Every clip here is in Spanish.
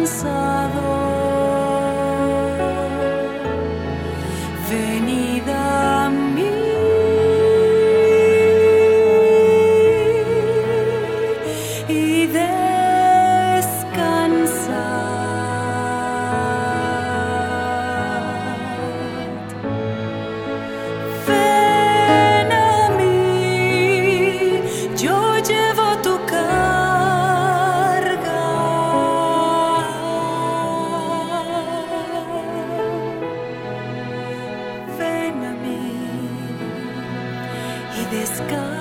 cansado. this gun.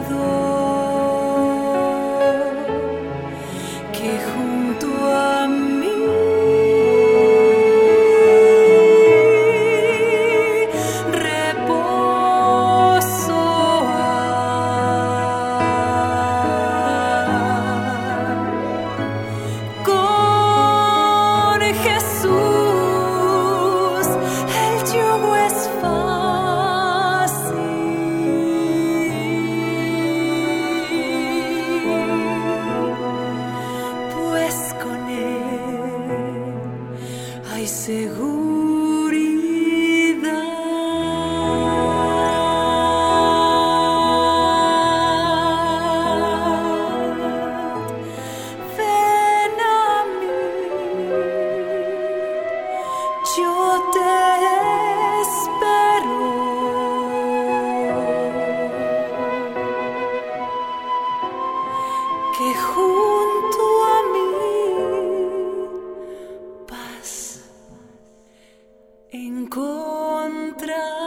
Gracias. Seguridad ven a mí, yo te espero que juntos encontrar.